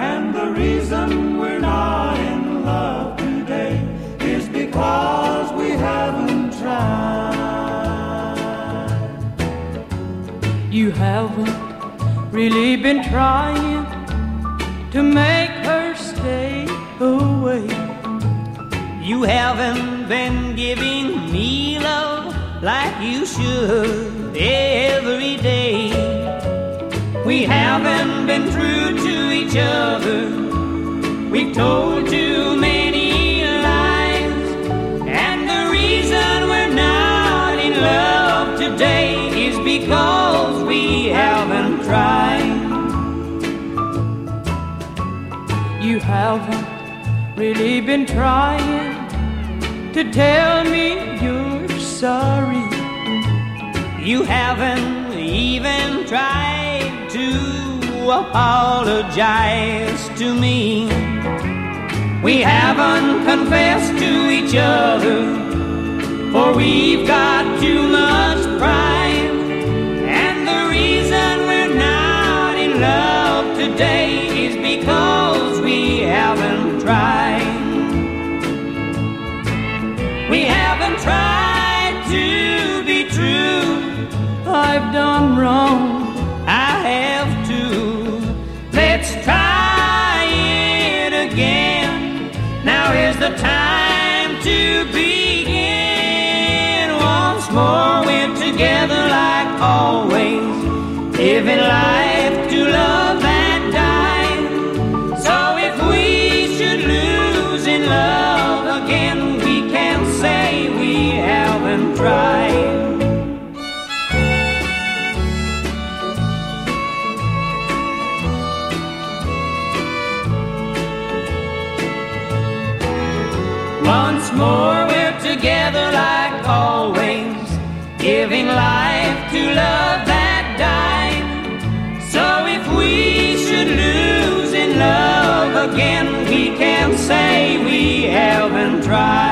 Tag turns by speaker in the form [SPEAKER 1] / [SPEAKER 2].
[SPEAKER 1] And the reason we're not in love today is because we haven't tried.
[SPEAKER 2] You haven't really been trying to make her stay away.
[SPEAKER 3] You haven't been giving me love like you should every day. We haven't been true to each other. We've told too many lies. And the reason we're not in love today is because we haven't tried.
[SPEAKER 2] You haven't really been trying to tell me you're sorry.
[SPEAKER 3] You haven't even tried to apologize to me. We haven't confessed to each other, for we've got too much pride. And the reason we're not in love today is because we haven't tried. We haven't tried to be true.
[SPEAKER 2] I've done wrong.
[SPEAKER 3] Now is the time to begin. Once more, we're together like always, living life to love and die. So if we should lose in love again, we can say we haven't tried. Once more we're together like always, giving life to love that died. So if we should lose in love again, we can say we haven't tried.